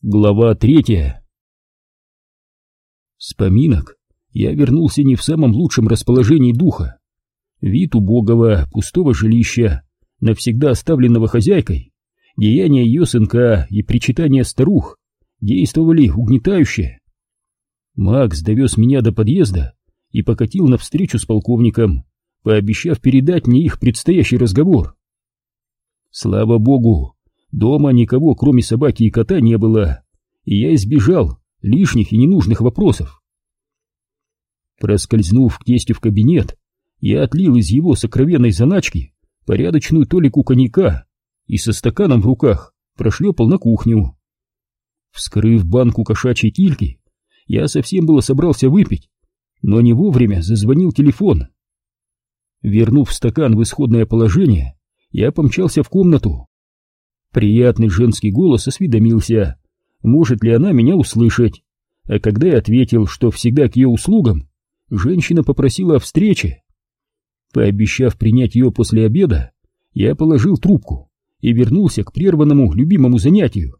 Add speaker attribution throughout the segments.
Speaker 1: Глава третья С поминок я вернулся не в самом лучшем расположении духа. Вид убогого, пустого жилища, навсегда оставленного хозяйкой, деяния ее сынка и причитания старух действовали угнетающе. Макс довез меня до подъезда и покатил навстречу с полковником, пообещав передать мне их предстоящий разговор. Слава богу, Дома никого, кроме собаки и кота, не было, и я избежал лишних и ненужных вопросов. Проскользнув к тестю в кабинет, я отлил из его сокровенной заначки порядочную толику коньяка и со стаканом в руках прошлепал на кухню. Вскрыв банку кошачьей кильки, я совсем было собрался выпить, но не вовремя зазвонил телефон. Вернув стакан в исходное положение, я помчался в комнату. Приятный женский голос осведомился, может ли она меня услышать. А когда я ответил, что всегда к ее услугам, женщина попросила о встрече. Пообещав принять ее после обеда, я положил трубку и вернулся к прерванному любимому занятию.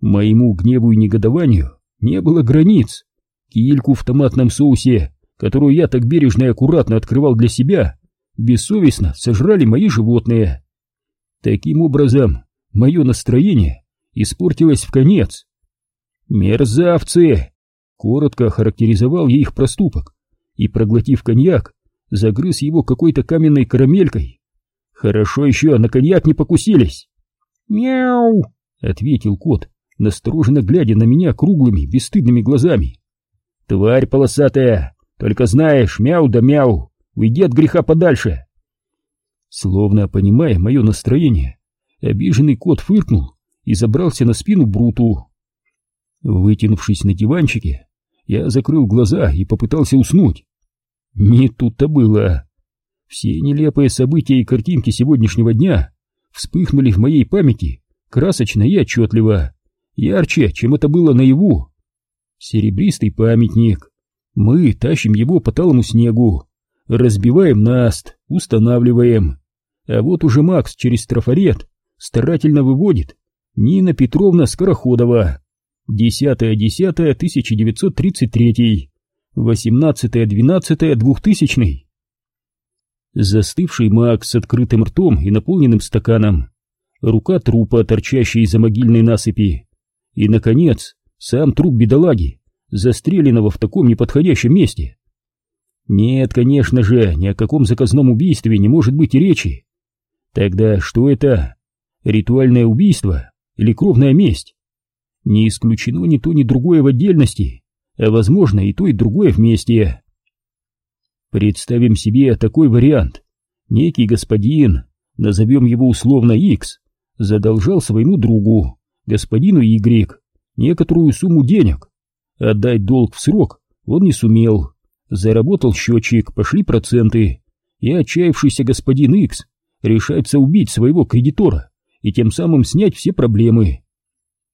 Speaker 1: Моему гневу и негодованию не было границ. Кильку в томатном соусе, которую я так бережно и аккуратно открывал для себя, бессовестно сожрали мои животные. Таким образом, мое настроение испортилось в конец. «Мерзавцы!» — коротко охарактеризовал я их проступок и, проглотив коньяк, загрыз его какой-то каменной карамелькой. «Хорошо еще на коньяк не покусились!» «Мяу!» — ответил кот, настороженно глядя на меня круглыми, бесстыдными глазами. «Тварь полосатая! Только знаешь, мяу да мяу! Уйди от греха подальше!» Словно понимая мое настроение, обиженный кот фыркнул и забрался на спину Бруту. Вытянувшись на диванчике, я закрыл глаза и попытался уснуть. Не тут-то было. Все нелепые события и картинки сегодняшнего дня вспыхнули в моей памяти красочно и отчетливо, ярче, чем это было наяву. Серебристый памятник. Мы тащим его по талому снегу, разбиваем наст, устанавливаем. А вот уже Макс через трафарет старательно выводит Нина Петровна Скороходова. 10.10.1933, 18.12.2000. Застывший Макс с открытым ртом и наполненным стаканом, рука трупа, торчащая из-за могильной насыпи, и, наконец, сам труп бедолаги, застреленного в таком неподходящем месте. Нет, конечно же, ни о каком заказном убийстве не может быть и речи. Тогда что это? Ритуальное убийство или кровная месть? Не исключено ни то, ни другое в отдельности, а возможно и то, и другое вместе. Представим себе такой вариант. Некий господин, назовем его условно X, задолжал своему другу, господину Y, некоторую сумму денег. Отдать долг в срок он не сумел. Заработал счетчик, пошли проценты, и отчаявшийся господин X решается убить своего кредитора и тем самым снять все проблемы.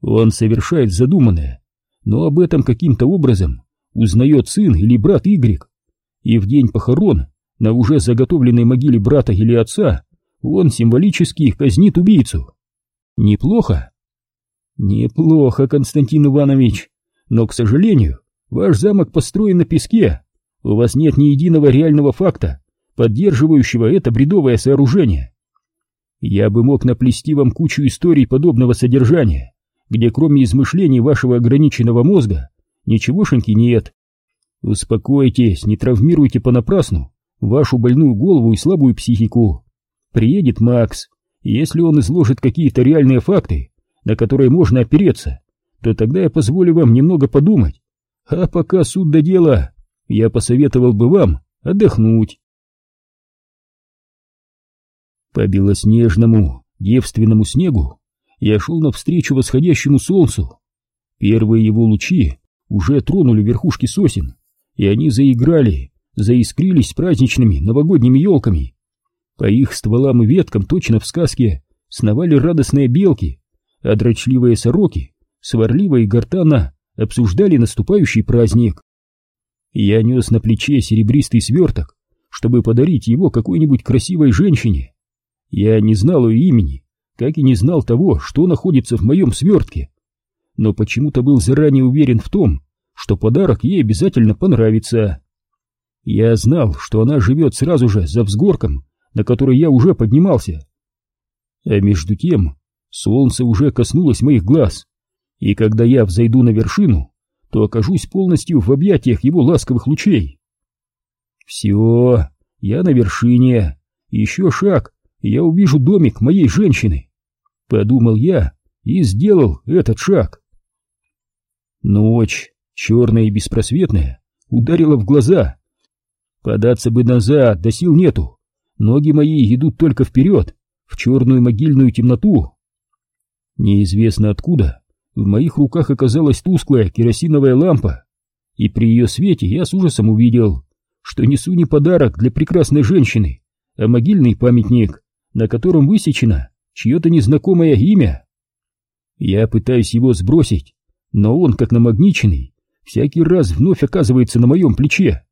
Speaker 1: Он совершает задуманное, но об этом каким-то образом узнает сын или брат Y, и в день похорон на уже заготовленной могиле брата или отца он символически казнит убийцу. Неплохо? Неплохо, Константин Иванович, но, к сожалению, ваш замок построен на песке, у вас нет ни единого реального факта, поддерживающего это бредовое сооружение. Я бы мог наплести вам кучу историй подобного содержания, где кроме измышлений вашего ограниченного мозга ничегошеньки нет. Успокойтесь, не травмируйте понапрасну вашу больную голову и слабую психику. Приедет Макс, и если он изложит какие-то реальные факты, на которые можно опереться, то тогда я позволю вам немного подумать. А пока суд до дела, я посоветовал бы вам отдохнуть. По белоснежному, девственному снегу я шел навстречу восходящему солнцу. Первые его лучи уже тронули верхушки сосен, и они заиграли, заискрились праздничными новогодними елками. По их стволам и веткам точно в сказке сновали радостные белки, а дрочливые сороки, сварливо и гортанно обсуждали наступающий праздник. Я нес на плече серебристый сверток, чтобы подарить его какой-нибудь красивой женщине. Я не знал ее имени, как и не знал того, что находится в моем свертке, но почему-то был заранее уверен в том, что подарок ей обязательно понравится. Я знал, что она живет сразу же за взгорком, на который я уже поднимался. А между тем солнце уже коснулось моих глаз, и когда я взойду на вершину, то окажусь полностью в объятиях его ласковых лучей. Все, я на вершине, еще шаг, и я увижу домик моей женщины. Подумал я и сделал этот шаг. Ночь, черная и беспросветная, ударила в глаза. Податься бы назад, да сил нету. Ноги мои идут только вперед, в черную могильную темноту. Неизвестно откуда в моих руках оказалась тусклая керосиновая лампа, и при ее свете я с ужасом увидел, что несу не подарок для прекрасной женщины, а могильный памятник, на котором высечено чье-то незнакомое имя. Я пытаюсь его сбросить, но он, как намагниченный, всякий раз вновь оказывается на моем плече.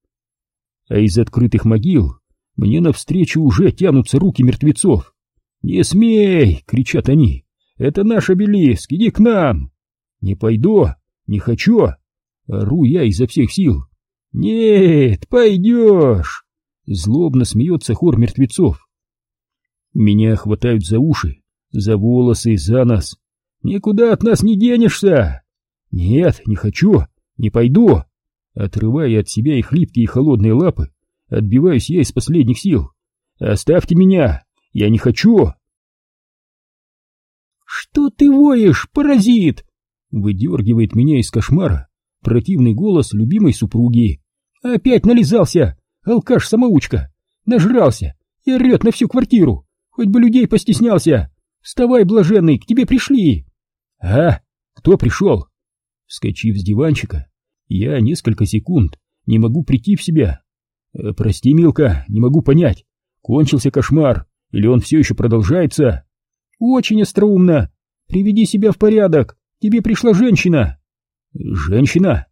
Speaker 1: А из открытых могил мне навстречу уже тянутся руки мертвецов. «Не смей!» — кричат они. «Это наш обелиск! Иди к нам!» «Не пойду! Не хочу!» Ору я изо всех сил. «Нет, пойдешь!» Злобно смеется хор мертвецов. Меня хватают за уши, за волосы, за нос. «Никуда от нас не денешься!» «Нет, не хочу, не пойду!» Отрывая от себя их липкие холодные лапы, отбиваюсь я из последних сил. «Оставьте меня! Я не хочу!» «Что ты воешь, паразит?» Выдергивает меня из кошмара противный голос любимой супруги. «Опять нализался! Алкаш-самоучка! Нажрался и орет на всю квартиру! Хоть бы людей постеснялся! Вставай, блаженный, к тебе пришли!» «А? Кто пришел?» Вскочив с диванчика, я несколько секунд не могу прийти в себя. Э, «Прости, Милка, не могу понять, кончился кошмар или он все еще продолжается?» «Очень остроумно! Приведи себя в порядок! Тебе пришла женщина!» «Женщина?»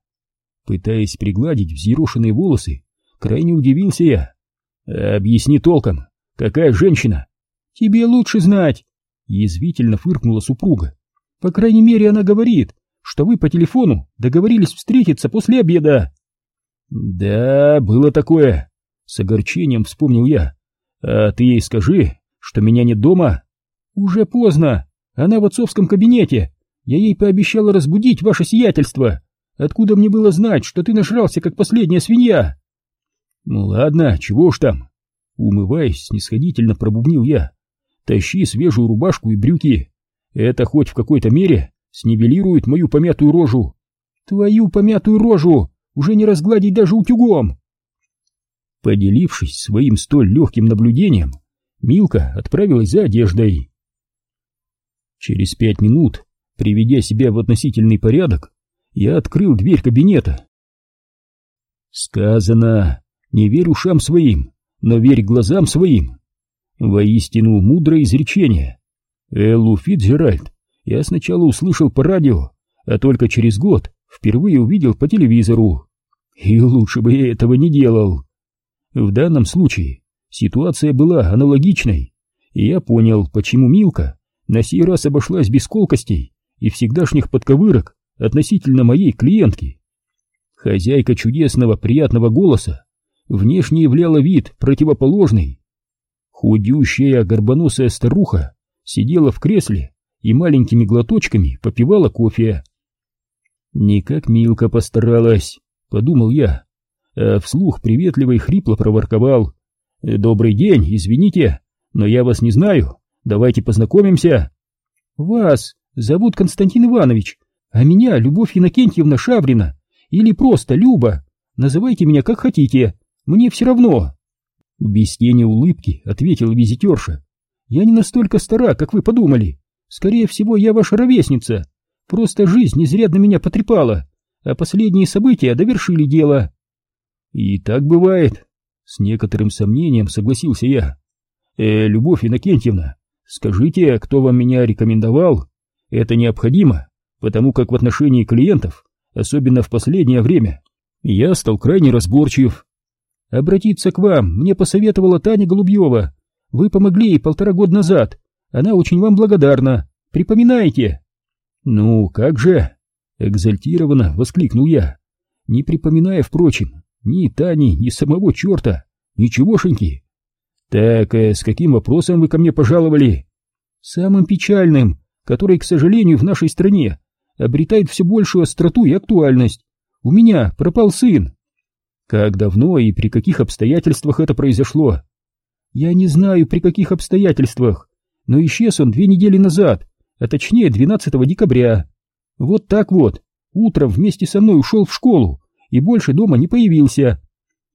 Speaker 1: Пытаясь пригладить взъерошенные волосы, крайне удивился я. «Объясни толком, какая женщина?» «Тебе лучше знать!» Язвительно фыркнула супруга. «По крайней мере, она говорит, что вы по телефону договорились встретиться после обеда. Да, было такое, с огорчением вспомнил я. А ты ей скажи, что меня нет дома. Уже поздно, она в отцовском кабинете. Я ей пообещала разбудить ваше сиятельство. Откуда мне было знать, что ты нажрался, как последняя свинья? Ну ладно, чего уж там. Умываясь, снисходительно пробубнил я. Тащи свежую рубашку и брюки. Это хоть в какой-то мере снивелирует мою помятую рожу. Твою помятую рожу уже не разгладить даже утюгом. Поделившись своим столь легким наблюдением, Милка отправилась за одеждой. Через пять минут, приведя себя в относительный порядок, я открыл дверь кабинета. Сказано, не верь ушам своим, но верь глазам своим. Воистину мудрое изречение. Эллу Фитджеральд я сначала услышал по радио, а только через год впервые увидел по телевизору. И лучше бы я этого не делал. В данном случае ситуация была аналогичной, и я понял, почему Милка на сей раз обошлась без колкостей и всегдашних подковырок относительно моей клиентки. Хозяйка чудесного приятного голоса внешне являла вид противоположный. Худющая горбоносая старуха сидела в кресле и маленькими глоточками попивала кофе. «Не как Милка постаралась», — подумал я, а вслух приветливо и хрипло проворковал. «Добрый день, извините, но я вас не знаю, давайте познакомимся». «Вас зовут Константин Иванович, а меня Любовь Иннокентьевна Шаврина, или просто Люба, называйте меня как хотите, мне все равно». Без тени улыбки ответила визитерша. «Я не настолько стара, как вы подумали. Скорее всего, я ваша ровесница. Просто жизнь изрядно меня потрепала, а последние события довершили дело. И так бывает. С некоторым сомнением согласился я. Э, Любовь Иннокентьевна, скажите, кто вам меня рекомендовал? Это необходимо, потому как в отношении клиентов, особенно в последнее время, я стал крайне разборчив. Обратиться к вам мне посоветовала Таня Голубьева. Вы помогли ей полтора года назад, она очень вам благодарна. Припоминайте. Ну, как же? Экзальтированно воскликнул я, не припоминая, впрочем, ни Тани, ни самого черта, ничегошеньки. Так, э, с каким вопросом вы ко мне пожаловали? Самым печальным, который, к сожалению, в нашей стране обретает все большую остроту и актуальность. У меня пропал сын. Как давно и при каких обстоятельствах это произошло? Я не знаю, при каких обстоятельствах, но исчез он две недели назад, а точнее 12 декабря. Вот так вот, утром вместе со мной ушел в школу и больше дома не появился.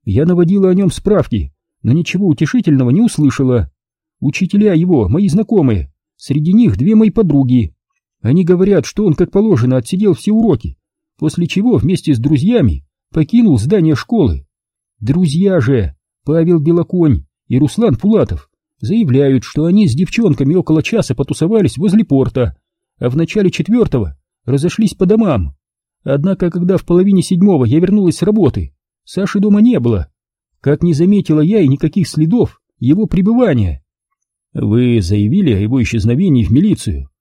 Speaker 1: Я наводила о нем справки, но ничего утешительного не услышала. Учителя его, мои знакомые, среди них две мои подруги. Они говорят, что он, как положено, отсидел все уроки, после чего вместе с друзьями покинул здание школы. Друзья же, Павел Белоконь и Руслан Пулатов, заявляют, что они с девчонками около часа потусовались возле порта, а в начале четвертого разошлись по домам. Однако, когда в половине седьмого я вернулась с работы, Саши дома не было. Как не заметила я и никаких следов его пребывания. Вы заявили о его исчезновении в милицию?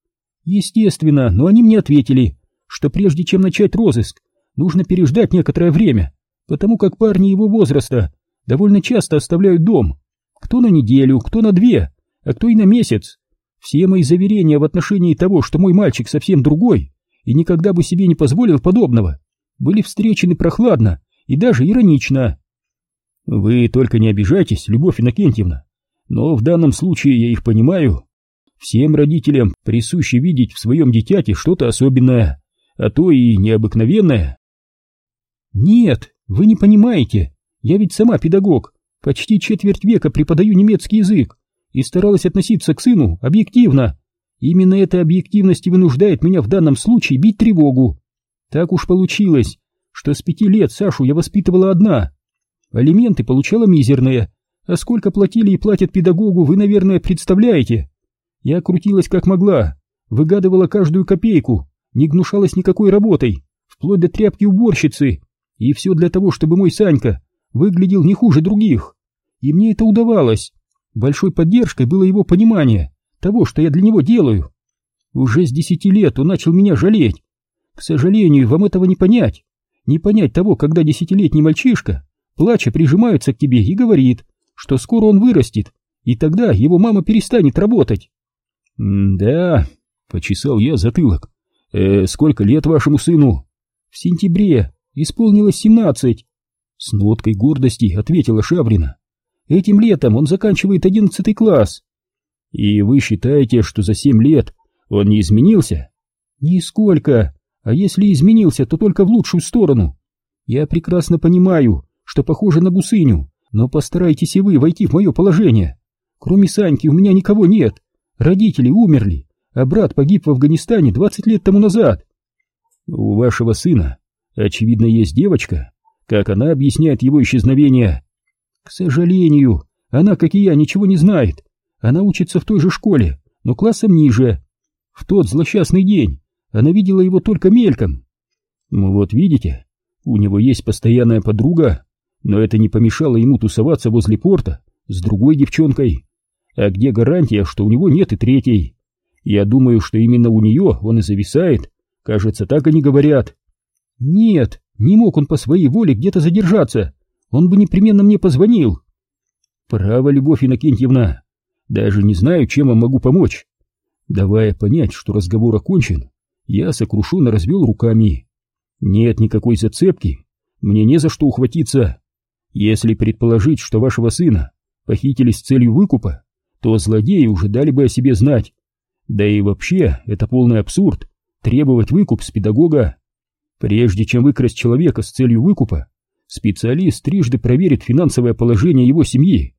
Speaker 1: Естественно, но они мне ответили, что прежде чем начать розыск, нужно переждать некоторое время, потому как парни его возраста довольно часто оставляют дом. Кто на неделю, кто на две, а кто и на месяц. Все мои заверения в отношении того, что мой мальчик совсем другой и никогда бы себе не позволил подобного, были встречены прохладно и даже иронично. Вы только не обижайтесь, Любовь Иннокентьевна, но в данном случае я их понимаю. Всем родителям присуще видеть в своем дитяте что-то особенное, а то и необыкновенное. Нет, вы не понимаете, я ведь сама педагог, почти четверть века преподаю немецкий язык и старалась относиться к сыну объективно. Именно эта объективность и вынуждает меня в данном случае бить тревогу. Так уж получилось, что с пяти лет Сашу я воспитывала одна. Алименты получала мизерные, а сколько платили и платят педагогу, вы, наверное, представляете. Я крутилась как могла, выгадывала каждую копейку, не гнушалась никакой работой, вплоть до тряпки уборщицы, и все для того, чтобы мой Санька выглядел не хуже других. И мне это удавалось. Большой поддержкой было его понимание того, что я для него делаю. Уже с десяти лет он начал меня жалеть. К сожалению, вам этого не понять. Не понять того, когда десятилетний мальчишка, плача, прижимается к тебе и говорит, что скоро он вырастет, и тогда его мама перестанет работать. — Да, — почесал я затылок. «Э, — Сколько лет вашему сыну? — В сентябре. Исполнилось семнадцать. С ноткой гордости ответила Шабрина. — Этим летом он заканчивает одиннадцатый класс. — И вы считаете, что за семь лет он не изменился? — Нисколько. А если изменился, то только в лучшую сторону. Я прекрасно понимаю, что похоже на гусыню, но постарайтесь и вы войти в мое положение. Кроме Саньки у меня никого нет. Родители умерли, а брат погиб в Афганистане 20 лет тому назад. У вашего сына, очевидно, есть девочка. Как она объясняет его исчезновение? К сожалению, она, как и я, ничего не знает. Она учится в той же школе, но классом ниже. В тот злосчастный день она видела его только мельком. Вот видите, у него есть постоянная подруга, но это не помешало ему тусоваться возле порта с другой девчонкой. А где гарантия, что у него нет и третьей? Я думаю, что именно у нее он и зависает. Кажется, так они говорят. Нет, не мог он по своей воле где-то задержаться. Он бы непременно мне позвонил. Право, Любовь Иннокентьевна. Даже не знаю, чем вам могу помочь. Давая понять, что разговор окончен, я сокрушенно развел руками. Нет никакой зацепки. Мне не за что ухватиться. Если предположить, что вашего сына похитили с целью выкупа, то злодеи уже дали бы о себе знать. Да и вообще, это полный абсурд требовать выкуп с педагога. Прежде чем выкрасть человека с целью выкупа, специалист трижды проверит финансовое положение его семьи.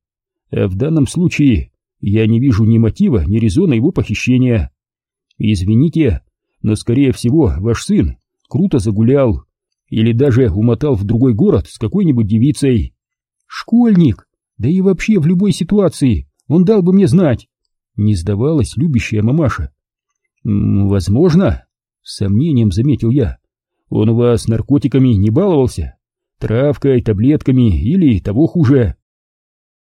Speaker 1: А в данном случае я не вижу ни мотива, ни резона его похищения. Извините, но скорее всего ваш сын круто загулял, или даже умотал в другой город с какой-нибудь девицей. Школьник! Да и вообще в любой ситуации он дал бы мне знать. Не сдавалась любящая мамаша. Возможно, с сомнением заметил я. Он у вас наркотиками не баловался? Травкой, таблетками или того хуже?